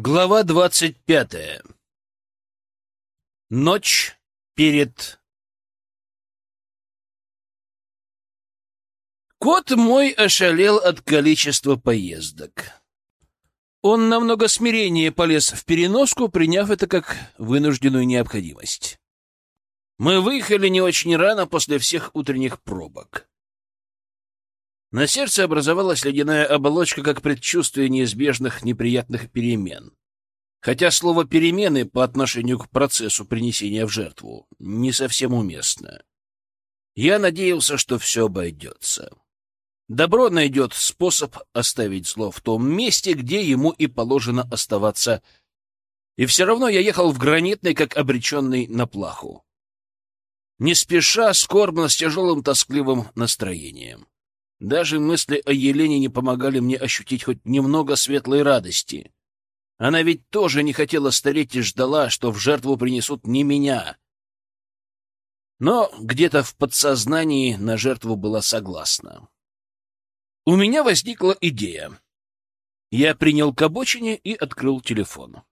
Глава двадцать пятая. Ночь перед... Кот мой ошалел от количества поездок. Он намного смиреннее полез в переноску, приняв это как вынужденную необходимость. Мы выехали не очень рано после всех утренних пробок. На сердце образовалась ледяная оболочка, как предчувствие неизбежных неприятных перемен. Хотя слово «перемены» по отношению к процессу принесения в жертву не совсем уместно. Я надеялся, что все обойдется. Добро найдет способ оставить зло в том месте, где ему и положено оставаться. И все равно я ехал в гранитный, как обреченный на плаху. Не спеша, скорбно, с тяжелым тоскливым настроением. Даже мысли о Елене не помогали мне ощутить хоть немного светлой радости. Она ведь тоже не хотела стареть и ждала, что в жертву принесут не меня. Но где-то в подсознании на жертву была согласна. У меня возникла идея. Я принял к обочине и открыл телефон.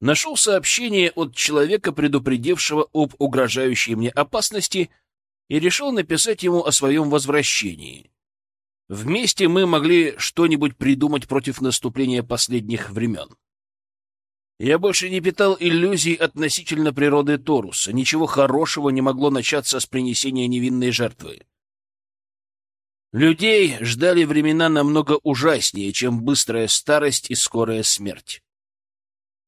Нашел сообщение от человека, предупредившего об угрожающей мне опасности, и решил написать ему о своем возвращении — Вместе мы могли что-нибудь придумать против наступления последних времен. Я больше не питал иллюзий относительно природы Торуса. Ничего хорошего не могло начаться с принесения невинной жертвы. Людей ждали времена намного ужаснее, чем быстрая старость и скорая смерть.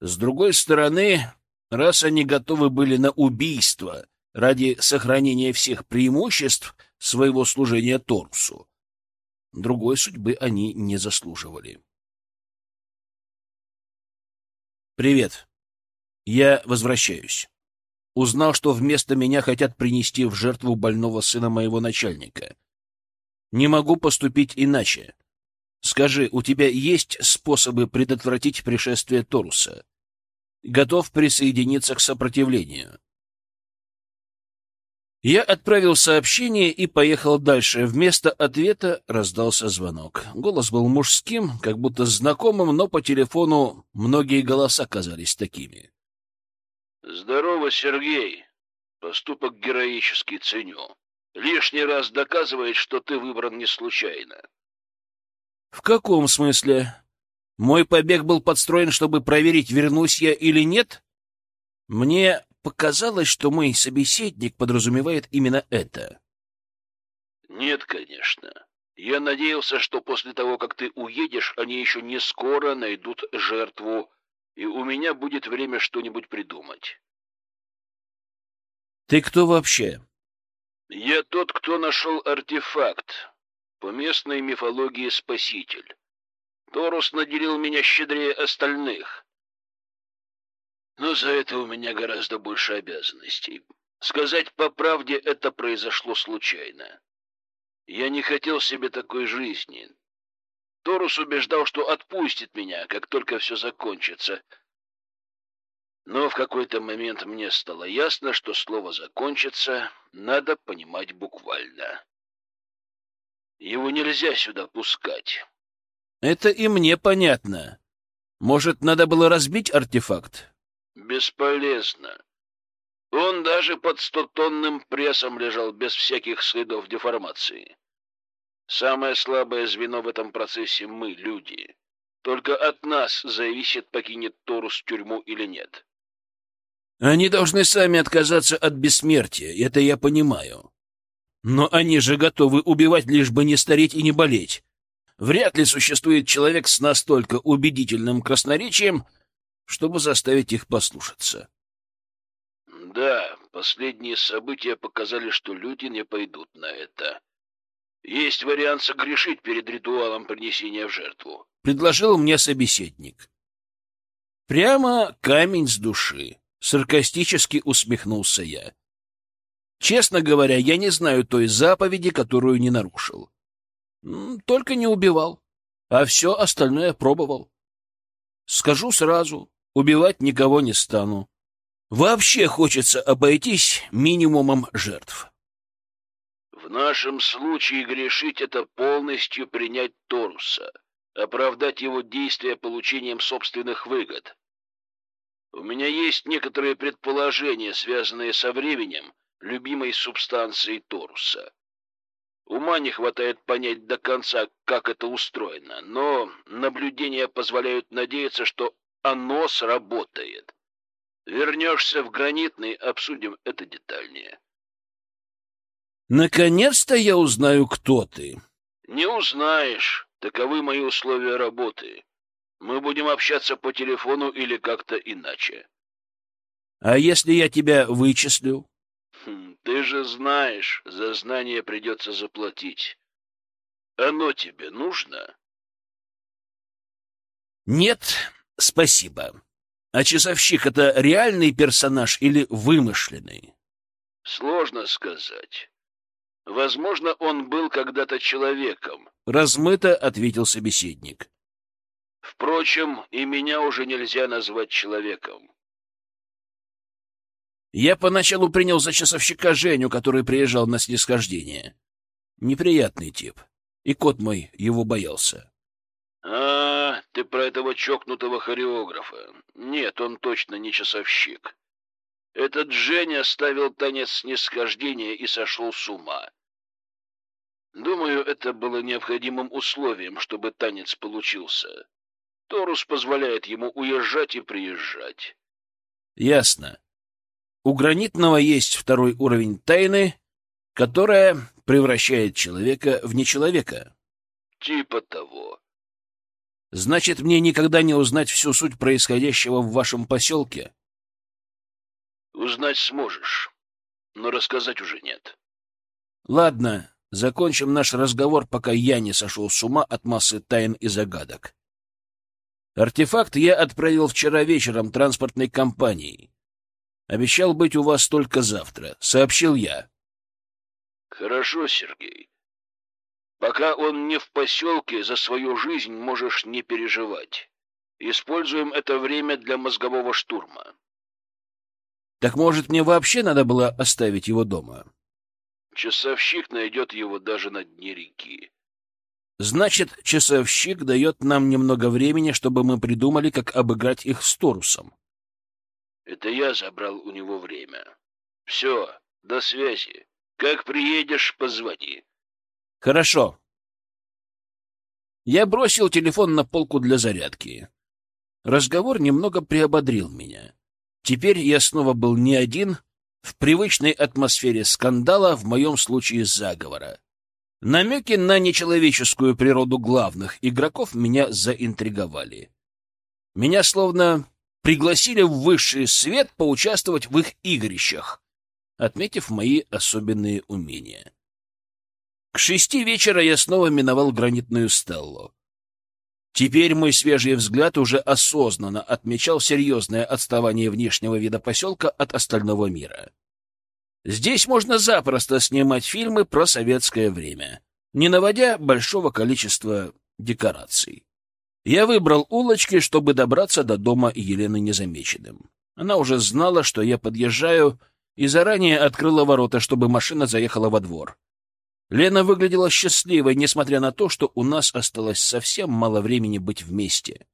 С другой стороны, раз они готовы были на убийство ради сохранения всех преимуществ своего служения Торусу, Другой судьбы они не заслуживали. «Привет. Я возвращаюсь. Узнал, что вместо меня хотят принести в жертву больного сына моего начальника. Не могу поступить иначе. Скажи, у тебя есть способы предотвратить пришествие Торуса? Готов присоединиться к сопротивлению?» Я отправил сообщение и поехал дальше. Вместо ответа раздался звонок. Голос был мужским, как будто знакомым, но по телефону многие голоса казались такими. «Здорово, Сергей. Поступок героический ценю. Лишний раз доказывает, что ты выбран не случайно». «В каком смысле? Мой побег был подстроен, чтобы проверить, вернусь я или нет? Мне показалось, что мой собеседник подразумевает именно это. Нет, конечно. Я надеялся, что после того, как ты уедешь, они еще не скоро найдут жертву, и у меня будет время что-нибудь придумать. Ты кто вообще? Я тот, кто нашел артефакт. По местной мифологии спаситель. Торус наделил меня щедрее остальных. Но за это у меня гораздо больше обязанностей. Сказать по правде, это произошло случайно. Я не хотел себе такой жизни. Торус убеждал, что отпустит меня, как только все закончится. Но в какой-то момент мне стало ясно, что слово «закончится» надо понимать буквально. Его нельзя сюда пускать. Это и мне понятно. Может, надо было разбить артефакт? Бесполезно. Он даже под стотонным прессом лежал без всяких следов деформации. Самое слабое звено в этом процессе — мы, люди. Только от нас зависит, покинет Торус тюрьму или нет. Они должны сами отказаться от бессмертия, это я понимаю. Но они же готовы убивать, лишь бы не стареть и не болеть. Вряд ли существует человек с настолько убедительным красноречием, чтобы заставить их послушаться. Да, последние события показали, что люди не пойдут на это. Есть вариант согрешить перед ритуалом принесения в жертву. Предложил мне собеседник. Прямо камень с души. Саркастически усмехнулся я. Честно говоря, я не знаю той заповеди, которую не нарушил. Только не убивал, а все остальное пробовал. Скажу сразу, убивать никого не стану. Вообще хочется обойтись минимумом жертв. В нашем случае грешить — это полностью принять Торуса. оправдать его действия получением собственных выгод. У меня есть некоторые предположения, связанные со временем любимой субстанции Торуса. Ума не хватает понять до конца, как это устроено, но наблюдения позволяют надеяться, что оно сработает. Вернешься в гранитный, обсудим это детальнее. Наконец-то я узнаю, кто ты. Не узнаешь. Таковы мои условия работы. Мы будем общаться по телефону или как-то иначе. А если я тебя вычислю? Хм, ты же знаешь, за знание придется заплатить. Оно тебе нужно? Нет, спасибо. А часовщик — это реальный персонаж или вымышленный? Сложно сказать. Возможно, он был когда-то человеком. Размыто ответил собеседник. Впрочем, и меня уже нельзя назвать человеком. Я поначалу принял за часовщика Женю, который приезжал на снисхождение. Неприятный тип. И кот мой его боялся. А, ты про этого чокнутого хореографа. Нет, он точно не часовщик. Этот Женя ставил танец снисхождения и сошел с ума. Думаю, это было необходимым условием, чтобы танец получился. Торус позволяет ему уезжать и приезжать. Ясно. У гранитного есть второй уровень тайны, которая превращает человека в нечеловека. Типа того. Значит, мне никогда не узнать всю суть происходящего в вашем поселке? Узнать сможешь, но рассказать уже нет. Ладно, закончим наш разговор, пока я не сошел с ума от массы тайн и загадок. Артефакт я отправил вчера вечером транспортной компанией. Обещал быть у вас только завтра, сообщил я. Хорошо, Сергей. Пока он не в поселке, за свою жизнь можешь не переживать. Используем это время для мозгового штурма. Так может, мне вообще надо было оставить его дома? Часовщик найдет его даже на дне реки. Значит, часовщик дает нам немного времени, чтобы мы придумали, как обыграть их с Торусом. Это я забрал у него время. Все, до связи. Как приедешь, позвони. Хорошо. Я бросил телефон на полку для зарядки. Разговор немного приободрил меня. Теперь я снова был не один, в привычной атмосфере скандала, в моем случае заговора. Намеки на нечеловеческую природу главных игроков меня заинтриговали. Меня словно пригласили в высший свет поучаствовать в их игрищах, отметив мои особенные умения. К шести вечера я снова миновал гранитную стеллу. Теперь мой свежий взгляд уже осознанно отмечал серьезное отставание внешнего вида поселка от остального мира. Здесь можно запросто снимать фильмы про советское время, не наводя большого количества декораций. Я выбрал улочки, чтобы добраться до дома Елены незамеченным. Она уже знала, что я подъезжаю, и заранее открыла ворота, чтобы машина заехала во двор. Лена выглядела счастливой, несмотря на то, что у нас осталось совсем мало времени быть вместе.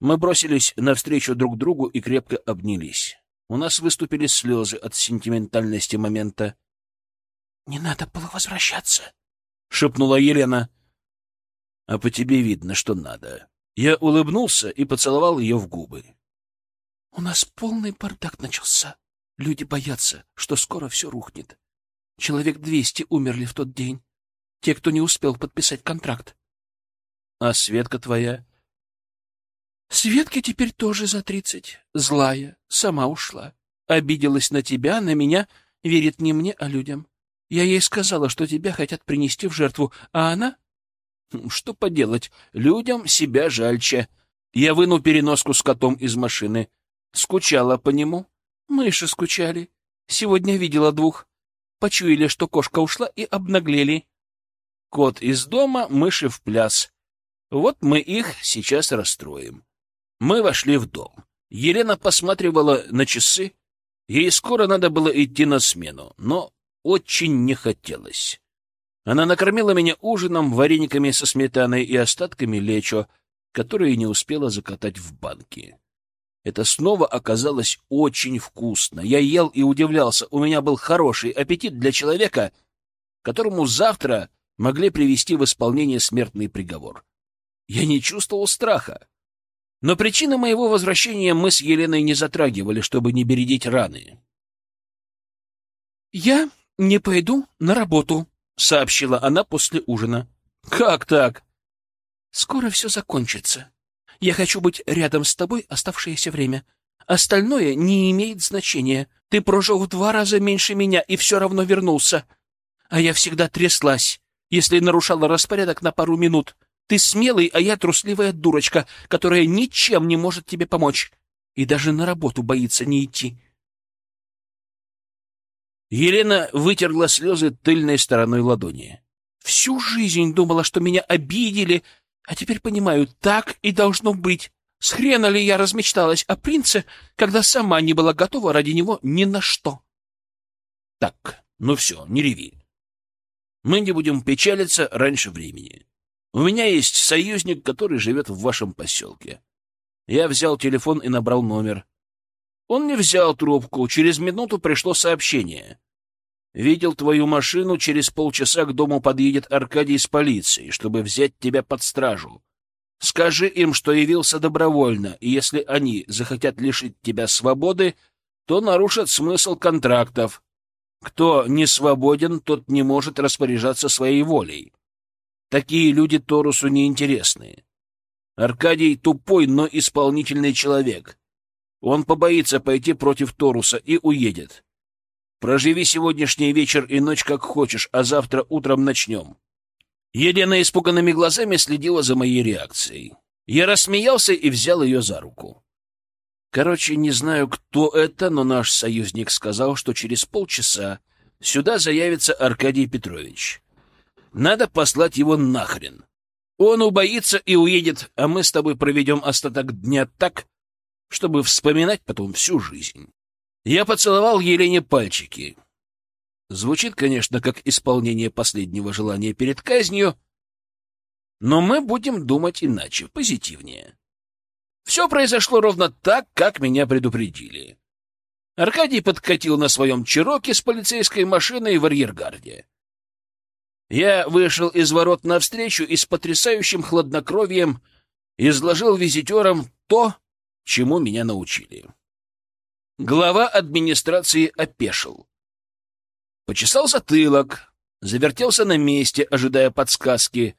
Мы бросились навстречу друг другу и крепко обнялись. У нас выступили слезы от сентиментальности момента. — Не надо было возвращаться, — шепнула Елена а по тебе видно, что надо. Я улыбнулся и поцеловал ее в губы. — У нас полный бардак начался. Люди боятся, что скоро все рухнет. Человек двести умерли в тот день. Те, кто не успел подписать контракт. — А Светка твоя? — Светке теперь тоже за тридцать. Злая, сама ушла. Обиделась на тебя, на меня, верит не мне, а людям. Я ей сказала, что тебя хотят принести в жертву, а она что поделать, людям себя жальче. Я выну переноску с котом из машины. Скучала по нему. Мыши скучали. Сегодня видела двух. Почуяли, что кошка ушла, и обнаглели. Кот из дома, мыши в пляс. Вот мы их сейчас расстроим. Мы вошли в дом. Елена посматривала на часы. Ей скоро надо было идти на смену, но очень не хотелось. Она накормила меня ужином, варениками со сметаной и остатками лечо, которые не успела закатать в банки. Это снова оказалось очень вкусно. Я ел и удивлялся. У меня был хороший аппетит для человека, которому завтра могли привести в исполнение смертный приговор. Я не чувствовал страха. Но причины моего возвращения мы с Еленой не затрагивали, чтобы не бередить раны. «Я не пойду на работу», — сообщила она после ужина. «Как так?» «Скоро все закончится. Я хочу быть рядом с тобой оставшееся время. Остальное не имеет значения. Ты прожил в два раза меньше меня и все равно вернулся. А я всегда тряслась, если нарушала распорядок на пару минут. Ты смелый, а я трусливая дурочка, которая ничем не может тебе помочь. И даже на работу боится не идти. Елена вытерла слезы тыльной стороной ладони. Всю жизнь думала, что меня обидели, а теперь понимаю, так и должно быть. С хрена ли я размечталась о принце, когда сама не была готова ради него ни на что? Так, ну все, не реви. Мы не будем печалиться раньше времени. У меня есть союзник, который живет в вашем поселке. Я взял телефон и набрал номер. Он не взял трубку. Через минуту пришло сообщение. Видел твою машину, через полчаса к дому подъедет Аркадий с полицией, чтобы взять тебя под стражу. Скажи им, что явился добровольно, и если они захотят лишить тебя свободы, то нарушат смысл контрактов. Кто не свободен, тот не может распоряжаться своей волей. Такие люди Торусу неинтересны. Аркадий тупой, но исполнительный человек. Он побоится пойти против Торуса и уедет. Проживи сегодняшний вечер и ночь как хочешь, а завтра утром начнем. Елена испуганными глазами следила за моей реакцией. Я рассмеялся и взял ее за руку. Короче, не знаю, кто это, но наш союзник сказал, что через полчаса сюда заявится Аркадий Петрович. Надо послать его нахрен. Он убоится и уедет, а мы с тобой проведем остаток дня так, чтобы вспоминать потом всю жизнь. Я поцеловал Елене пальчики. Звучит, конечно, как исполнение последнего желания перед казнью, но мы будем думать иначе, позитивнее. Все произошло ровно так, как меня предупредили. Аркадий подкатил на своем Чироке с полицейской машиной в арьергарде. Я вышел из ворот навстречу и с потрясающим хладнокровием изложил визитерам то, чему меня научили. Глава администрации опешил. Почесал затылок, завертелся на месте, ожидая подсказки.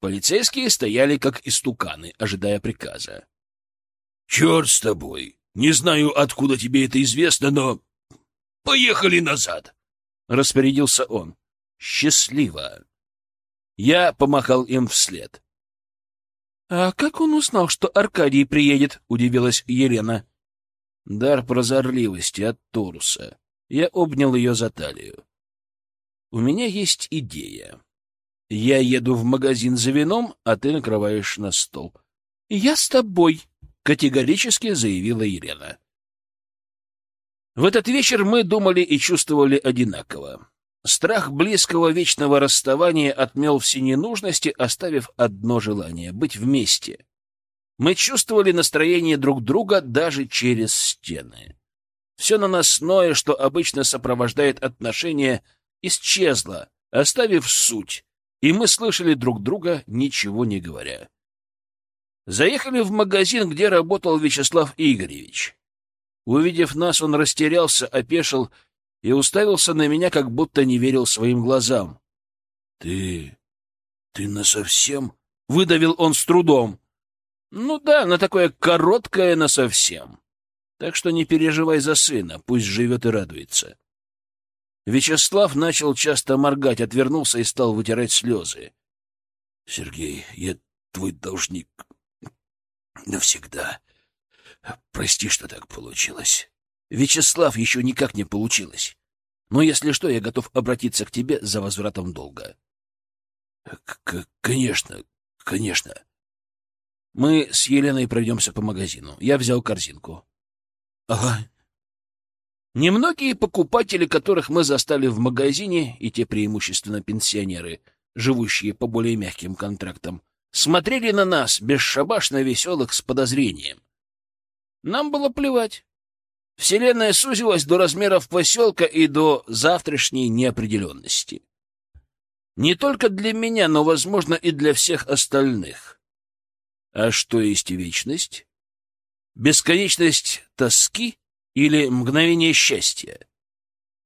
Полицейские стояли как истуканы, ожидая приказа. — Черт с тобой! Не знаю, откуда тебе это известно, но... Поехали назад! — распорядился он. Счастливо. Я помахал им вслед. — А как он узнал, что Аркадий приедет? — удивилась Елена. — Дар прозорливости от Торуса. Я обнял ее за талию. — У меня есть идея. Я еду в магазин за вином, а ты накрываешь на стол. — Я с тобой, — категорически заявила Елена. В этот вечер мы думали и чувствовали одинаково. Страх близкого вечного расставания отмел все ненужности, оставив одно желание — быть вместе. Мы чувствовали настроение друг друга даже через стены. Все наносное, что обычно сопровождает отношения, исчезло, оставив суть, и мы слышали друг друга, ничего не говоря. Заехали в магазин, где работал Вячеслав Игоревич. Увидев нас, он растерялся, опешил и уставился на меня, как будто не верил своим глазам. — Ты... ты насовсем? — выдавил он с трудом. — Ну да, на такое короткое насовсем. Так что не переживай за сына, пусть живет и радуется. Вячеслав начал часто моргать, отвернулся и стал вытирать слезы. — Сергей, я твой должник навсегда. Прости, что так получилось. Вячеслав еще никак не получилось. Но если что, я готов обратиться к тебе за возвратом долга. — Конечно, конечно. Мы с Еленой пройдемся по магазину. Я взял корзинку. — Ага. Немногие покупатели, которых мы застали в магазине, и те преимущественно пенсионеры, живущие по более мягким контрактам, смотрели на нас, бесшабашно веселых, с подозрением. Нам было плевать. Вселенная сузилась до размеров поселка и до завтрашней неопределенности. Не только для меня, но, возможно, и для всех остальных. А что есть вечность? Бесконечность тоски или мгновение счастья?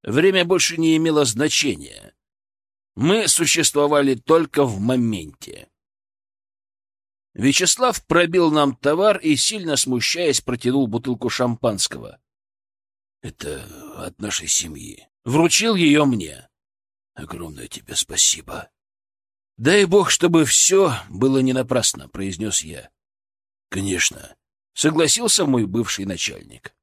Время больше не имело значения. Мы существовали только в моменте. Вячеслав пробил нам товар и, сильно смущаясь, протянул бутылку шампанского. — Это от нашей семьи. Вручил ее мне. Огромное тебе спасибо. — Дай бог, чтобы все было не напрасно, — произнес я. — Конечно, — согласился мой бывший начальник.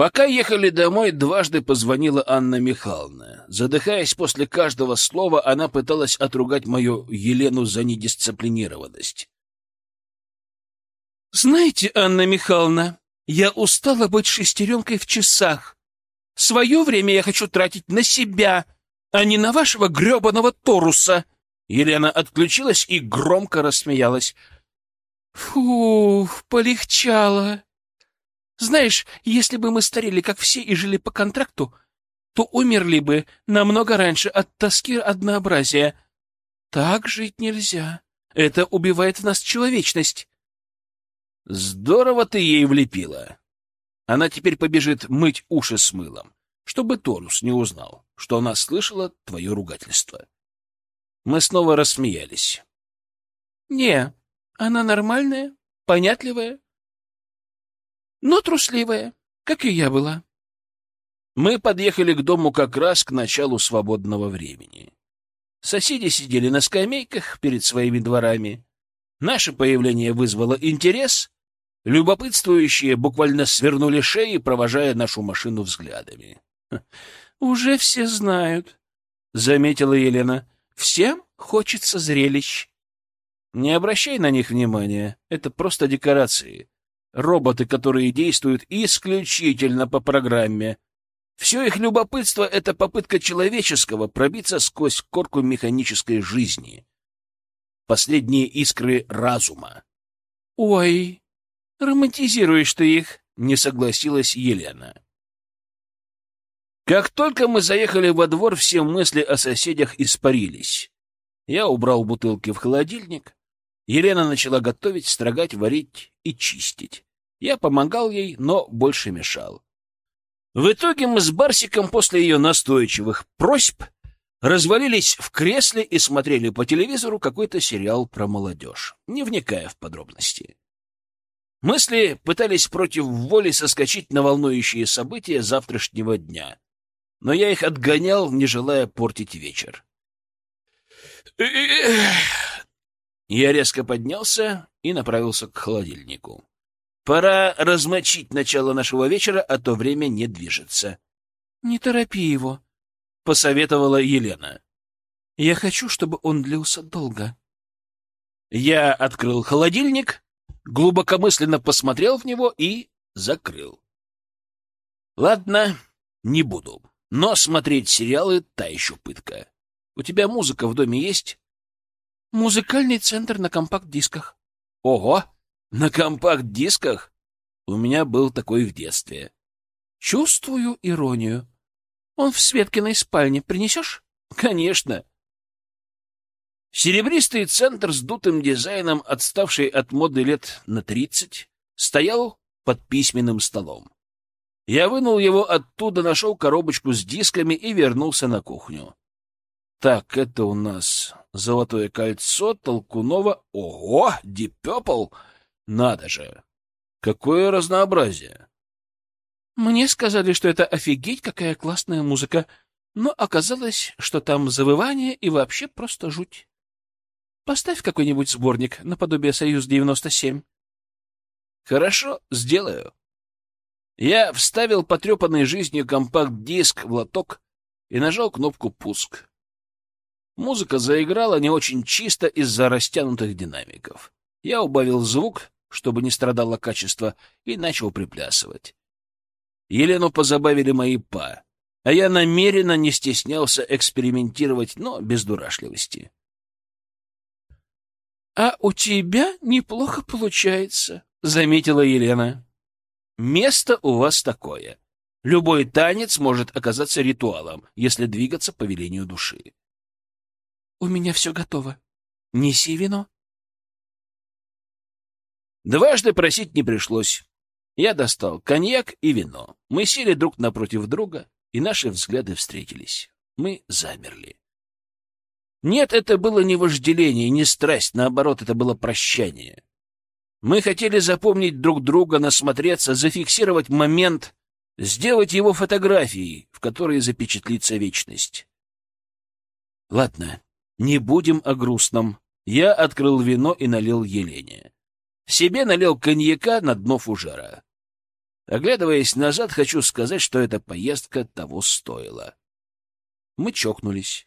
Пока ехали домой, дважды позвонила Анна Михайловна. Задыхаясь после каждого слова, она пыталась отругать мою Елену за недисциплинированность. «Знаете, Анна Михайловна, я устала быть шестеренкой в часах. Свое время я хочу тратить на себя, а не на вашего гребаного Торуса!» Елена отключилась и громко рассмеялась. «Фу, полегчало!» Знаешь, если бы мы старели, как все, и жили по контракту, то умерли бы намного раньше от тоски однообразия. Так жить нельзя. Это убивает в нас человечность. Здорово ты ей влепила. Она теперь побежит мыть уши с мылом, чтобы Торус не узнал, что она слышала твое ругательство. Мы снова рассмеялись. Не, она нормальная, понятливая, но трусливая, как и я была. Мы подъехали к дому как раз к началу свободного времени. Соседи сидели на скамейках перед своими дворами. Наше появление вызвало интерес. Любопытствующие буквально свернули шеи, провожая нашу машину взглядами. — Уже все знают, — заметила Елена. — Всем хочется зрелищ. Не обращай на них внимания, это просто декорации роботы, которые действуют исключительно по программе. Все их любопытство — это попытка человеческого пробиться сквозь корку механической жизни. Последние искры разума. — Ой, романтизируешь ты их, — не согласилась Елена. Как только мы заехали во двор, все мысли о соседях испарились. Я убрал бутылки в холодильник, Елена начала готовить, строгать, варить и чистить. Я помогал ей, но больше мешал. В итоге мы с Барсиком после ее настойчивых просьб развалились в кресле и смотрели по телевизору какой-то сериал про молодежь, не вникая в подробности. Мысли пытались против воли соскочить на волнующие события завтрашнего дня, но я их отгонял, не желая портить вечер. Я резко поднялся и направился к холодильнику. Пора размочить начало нашего вечера, а то время не движется. — Не торопи его, — посоветовала Елена. — Я хочу, чтобы он длился долго. Я открыл холодильник, глубокомысленно посмотрел в него и закрыл. Ладно, не буду. Но смотреть сериалы — та еще пытка. У тебя музыка в доме есть? Музыкальный центр на компакт-дисках. Ого! На компакт-дисках? У меня был такой в детстве. Чувствую иронию. Он в Светкиной спальне. Принесешь? Конечно. Серебристый центр с дутым дизайном, отставший от моды лет на тридцать, стоял под письменным столом. Я вынул его оттуда, нашел коробочку с дисками и вернулся на кухню. Так, это у нас Золотое кольцо, Толкунова. Ого, Purple! Надо же! Какое разнообразие! Мне сказали, что это офигеть, какая классная музыка, но оказалось, что там завывание и вообще просто жуть. Поставь какой-нибудь сборник наподобие «Союз-97». Хорошо, сделаю. Я вставил потрепанный жизнью компакт-диск в лоток и нажал кнопку «Пуск». Музыка заиграла не очень чисто из-за растянутых динамиков. Я убавил звук, чтобы не страдало качество, и начал приплясывать. Елену позабавили мои па, а я намеренно не стеснялся экспериментировать, но без дурашливости. — А у тебя неплохо получается, — заметила Елена. — Место у вас такое. Любой танец может оказаться ритуалом, если двигаться по велению души. — У меня все готово. Неси вино. Дважды просить не пришлось. Я достал коньяк и вино. Мы сели друг напротив друга, и наши взгляды встретились. Мы замерли. Нет, это было не вожделение, не страсть, наоборот, это было прощание. Мы хотели запомнить друг друга, насмотреться, зафиксировать момент, сделать его фотографией, в которой запечатлится вечность. Ладно, не будем о грустном. Я открыл вино и налил Елене. Себе налил коньяка на дно фужера. Оглядываясь назад, хочу сказать, что эта поездка того стоила. Мы чокнулись.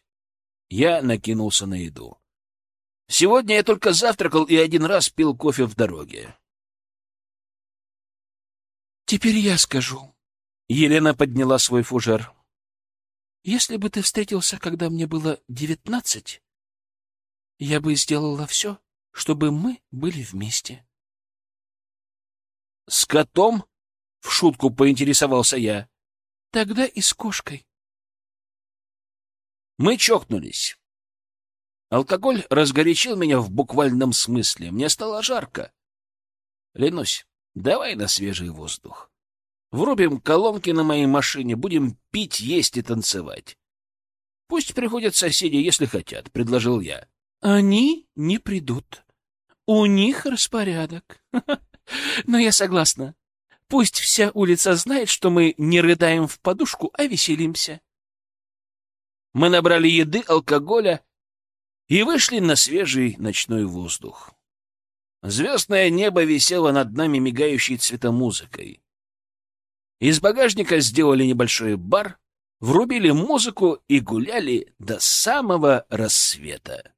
Я накинулся на еду. Сегодня я только завтракал и один раз пил кофе в дороге. «Теперь я скажу». Елена подняла свой фужер. «Если бы ты встретился, когда мне было девятнадцать, я бы сделала все, чтобы мы были вместе. — С котом? — в шутку поинтересовался я. — Тогда и с кошкой. Мы чокнулись. Алкоголь разгорячил меня в буквальном смысле. Мне стало жарко. Ленусь, давай на свежий воздух. Врубим колонки на моей машине, будем пить, есть и танцевать. Пусть приходят соседи, если хотят, — предложил я. Они не придут. У них распорядок. Но я согласна. Пусть вся улица знает, что мы не рыдаем в подушку, а веселимся. Мы набрали еды, алкоголя и вышли на свежий ночной воздух. Звездное небо висело над нами мигающей цветомузыкой. Из багажника сделали небольшой бар, врубили музыку и гуляли до самого рассвета.